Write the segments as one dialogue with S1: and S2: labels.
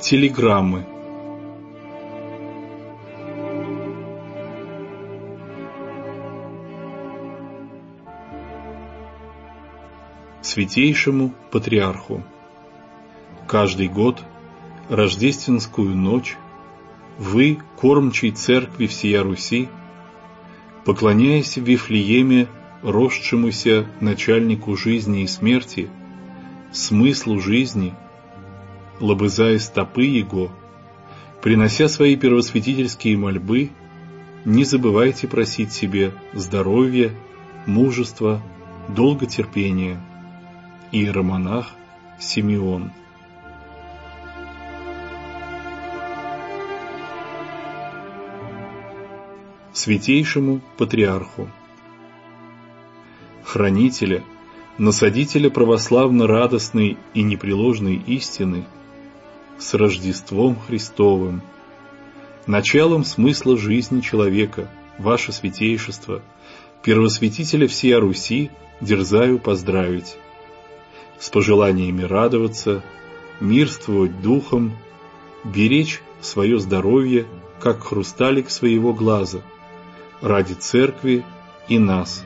S1: Телеграммы. Святейшему Патриарху. Каждый год, рождественскую ночь, вы, кормчий церкви всея Руси, поклоняясь в Вифлееме росшемуся начальнику жизни и смерти, смыслу жизни – лобызая стопы Его, принося свои первосвятительские мольбы, не забывайте просить себе здоровья, мужества, долготерпения. Иеромонах Симеон Святейшему Патриарху Хранителя, насадителя православно-радостной и непреложной истины – с Рождеством Христовым, началом смысла жизни человека, ваше святейшество, первосвятителя всей Руси, дерзаю поздравить. С пожеланиями радоваться, мирствовать духом, беречь свое здоровье, как хрусталик своего глаза, ради церкви и нас.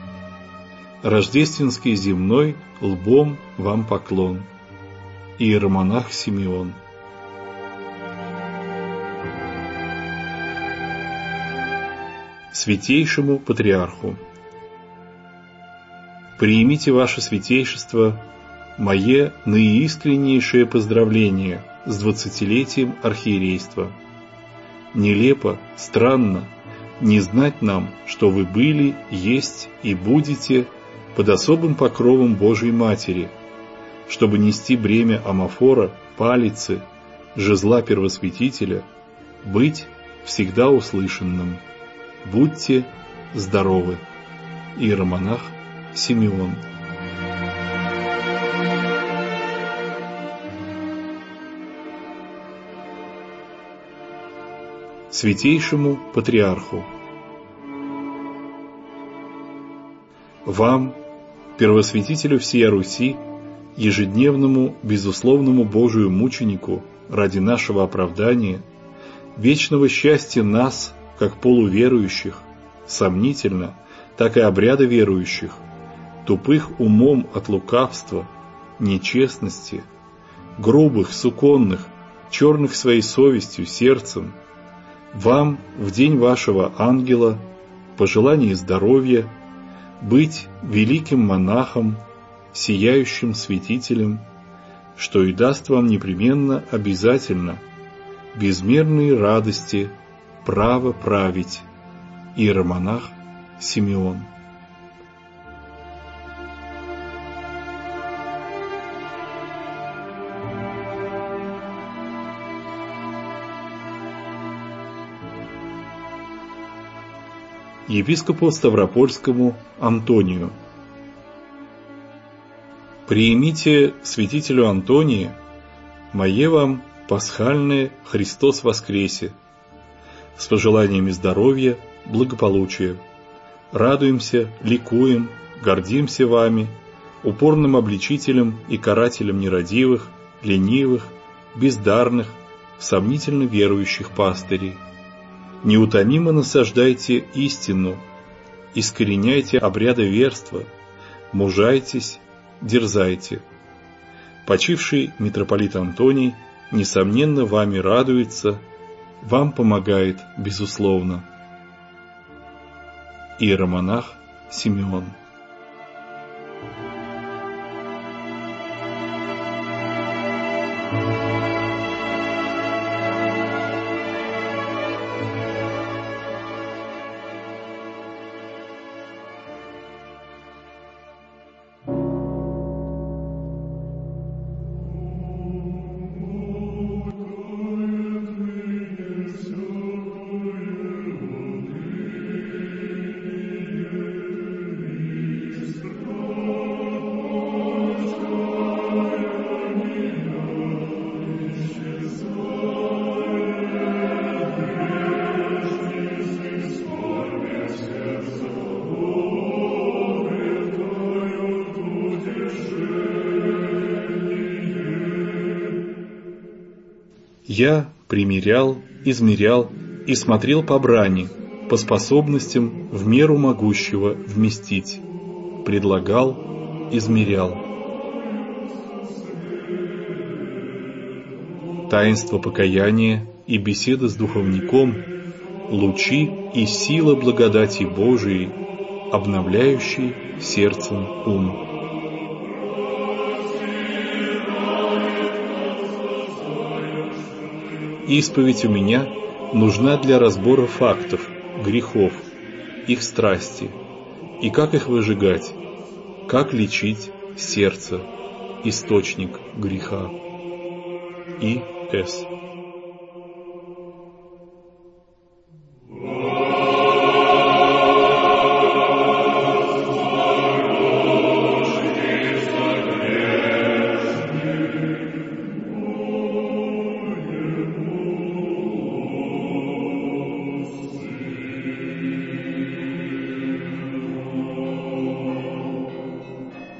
S1: Рождественский земной лбом вам поклон. Иеромонах Симеон Святейшему Патриарху. Примите ваше святейшество мое наиискреннейшее поздравление с двадцатилетием архиерейства. Нелепо, странно не знать нам, что вы были, есть и будете под особым покровом Божьей Матери, чтобы нести бремя амафора, палицы, жезла первосвятителя, быть всегда услышанным. Будьте здоровы. Иеромонах Симеон. Святейшему Патриарху. Вам, первосвятителю всея Руси, ежедневному, безусловному Божию мученику ради нашего оправдания, вечного счастья нас – как полуверующих, сомнительно, так и обряда верующих, тупых умом от лукавства, нечестности, грубых, суконных, черных своей совестью, сердцем, вам в день вашего ангела пожелание здоровья, быть великим монахом, сияющим святителем, что и даст вам непременно обязательно безмерные радости – право править. Иеромонах Симеон. Епископу Ставропольскому Антонию. Приимите святителю Антонии, мое вам пасхальное Христос воскресе, с пожеланиями здоровья, благополучия. Радуемся, ликуем, гордимся вами, упорным обличителем и карателем нерадивых, ленивых, бездарных, сомнительно верующих пастырей. Неутомимо насаждайте истину, искореняйте обряды верства, мужайтесь, дерзайте. Почивший митрополит Антоний, несомненно, вами радуется вам помогает, безусловно. Иеромонах Симеон Я примерял, измерял и смотрел по брани, по способностям в меру могущего вместить, предлагал, измерял. Таинство покаяния и беседа с духовником – лучи и сила благодати Божией, обновляющей сердцем ум. Исповедь у меня нужна для разбора фактов, грехов, их страсти, и как их выжигать, как лечить сердце, источник греха. И. С.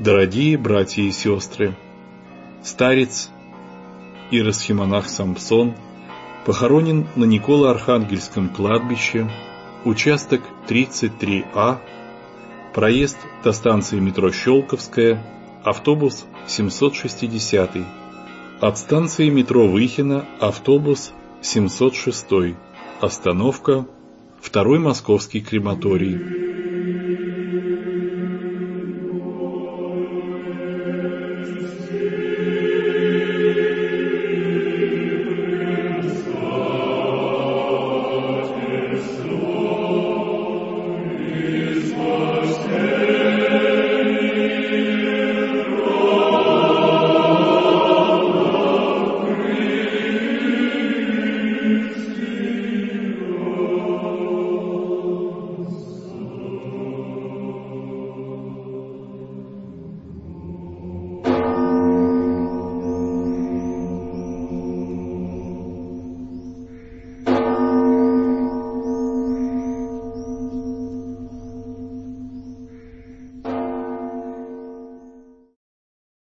S1: Дорогие братья и сестры, старец иеросхимонах Самсон похоронен на Николо-Архангельском кладбище, участок 33А, проезд до станции метро Щелковская, автобус 760. От станции метро Выхина автобус 706. Остановка Второй московский крематорий.